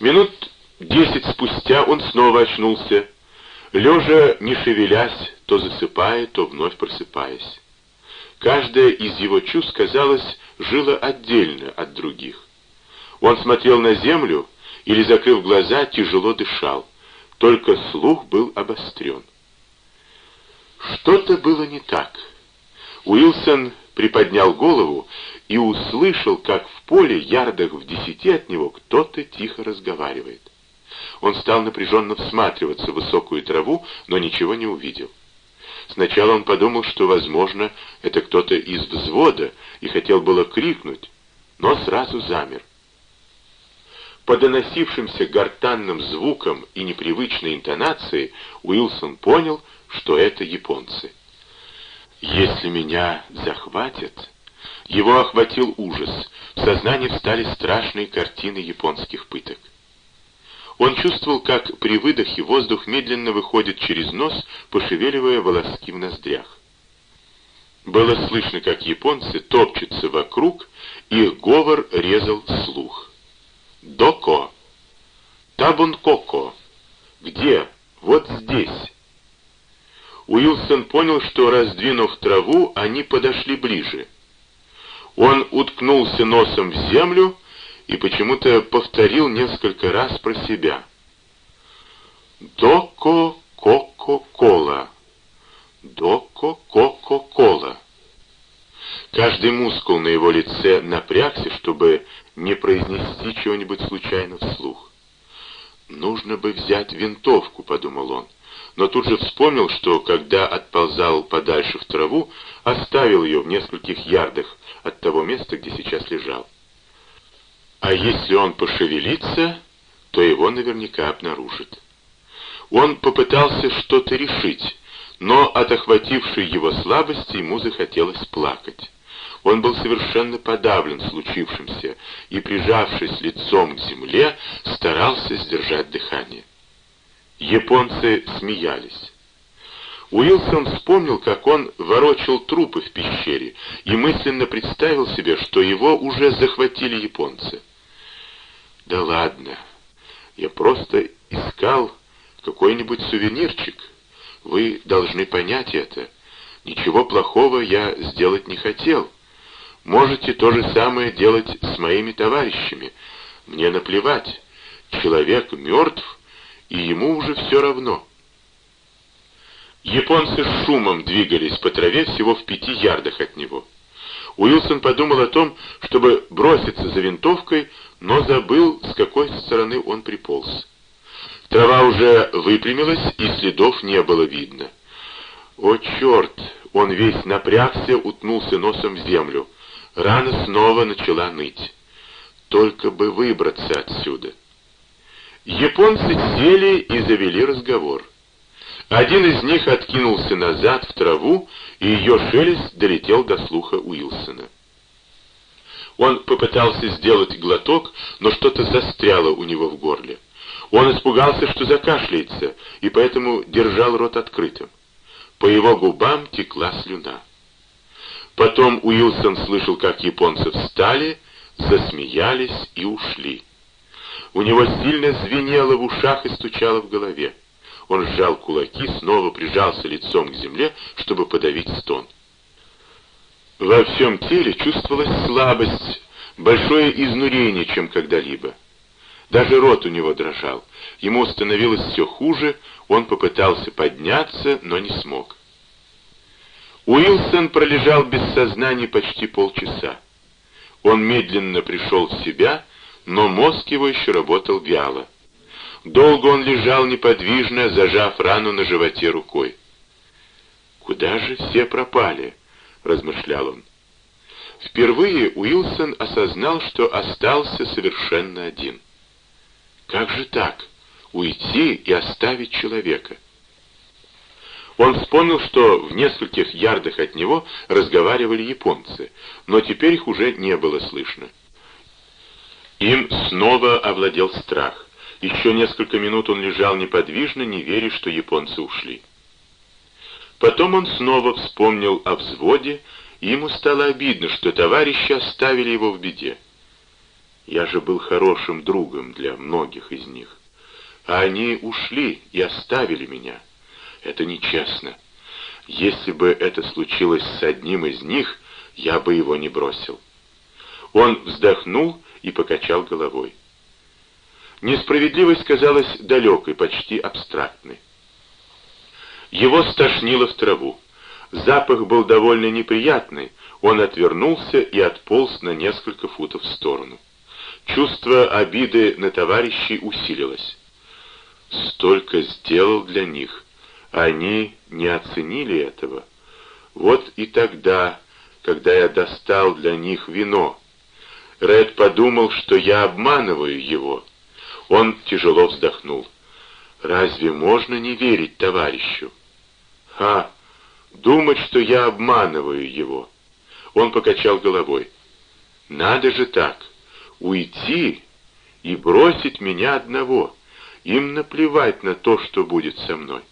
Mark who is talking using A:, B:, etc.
A: Минут десять спустя он снова очнулся, лежа не шевелясь, то засыпая, то вновь просыпаясь. Каждое из его чувств, казалось, жило отдельно от других. Он смотрел на землю или, закрыв глаза, тяжело дышал, только слух был обострен. Что-то было не так. Уилсон приподнял голову и услышал, как в поле, ярдах в десяти от него, кто-то тихо разговаривает. Он стал напряженно всматриваться в высокую траву, но ничего не увидел. Сначала он подумал, что, возможно, это кто-то из взвода, и хотел было крикнуть, но сразу замер. По доносившимся гортанным звукам и непривычной интонации Уилсон понял, что это японцы. «Если меня захватят...» Его охватил ужас. В сознании встали страшные картины японских пыток. Он чувствовал, как при выдохе воздух медленно выходит через нос, пошевеливая волоски в ноздрях. Было слышно, как японцы топчутся вокруг, их говор резал слух. «Доко! Табункоко! Где? Вот здесь!» Уилсон понял, что, раздвинув траву, они подошли ближе. Он уткнулся носом в землю и почему-то повторил несколько раз про себя. «Доко-коко-кола! Доко-коко-кола!» Каждый мускул на его лице напрягся, чтобы не произнести чего-нибудь случайно вслух. «Нужно бы взять винтовку», — подумал он, но тут же вспомнил, что, когда отползал подальше в траву, оставил ее в нескольких ярдах от того места, где сейчас лежал. А если он пошевелится, то его наверняка обнаружат. Он попытался что-то решить, но от охватившей его слабости ему захотелось плакать. Он был совершенно подавлен случившимся и, прижавшись лицом к земле, старался сдержать дыхание. Японцы смеялись. Уилсон вспомнил, как он ворочал трупы в пещере, и мысленно представил себе, что его уже захватили японцы. Да ладно, я просто искал какой-нибудь сувенирчик. Вы должны понять это. Ничего плохого я сделать не хотел. Можете то же самое делать с моими товарищами. Мне наплевать. Человек мертв, и ему уже все равно. Японцы с шумом двигались по траве всего в пяти ярдах от него. Уилсон подумал о том, чтобы броситься за винтовкой, но забыл, с какой стороны он приполз. Трава уже выпрямилась, и следов не было видно. О, черт! Он весь напрягся, утнулся носом в землю. Рана снова начала ныть. Только бы выбраться отсюда. Японцы сели и завели разговор. Один из них откинулся назад в траву, и ее шелест долетел до слуха Уилсона. Он попытался сделать глоток, но что-то застряло у него в горле. Он испугался, что закашляется, и поэтому держал рот открытым. По его губам текла слюна. Потом Уилсон слышал, как японцы встали, засмеялись и ушли. У него сильно звенело в ушах и стучало в голове. Он сжал кулаки, снова прижался лицом к земле, чтобы подавить стон. Во всем теле чувствовалась слабость, большое изнурение, чем когда-либо. Даже рот у него дрожал. Ему становилось все хуже, он попытался подняться, но не смог. Уилсон пролежал без сознания почти полчаса. Он медленно пришел в себя, но мозг его еще работал вяло. Долго он лежал неподвижно, зажав рану на животе рукой. «Куда же все пропали?» — размышлял он. Впервые Уилсон осознал, что остался совершенно один. Как же так? Уйти и оставить человека? Он вспомнил, что в нескольких ярдах от него разговаривали японцы, но теперь их уже не было слышно. Им снова овладел страх. Еще несколько минут он лежал неподвижно, не веря, что японцы ушли. Потом он снова вспомнил о взводе, и ему стало обидно, что товарищи оставили его в беде. Я же был хорошим другом для многих из них. А они ушли и оставили меня. Это нечестно. Если бы это случилось с одним из них, я бы его не бросил. Он вздохнул и покачал головой. Несправедливость казалась далекой, почти абстрактной. Его стошнило в траву. Запах был довольно неприятный, он отвернулся и отполз на несколько футов в сторону. Чувство обиды на товарищей усилилось. Столько сделал для них, они не оценили этого. Вот и тогда, когда я достал для них вино, Ред подумал, что я обманываю его. Он тяжело вздохнул. Разве можно не верить товарищу? Ха! Думать, что я обманываю его. Он покачал головой. Надо же так, уйти и бросить меня одного. Им наплевать на то, что будет со мной.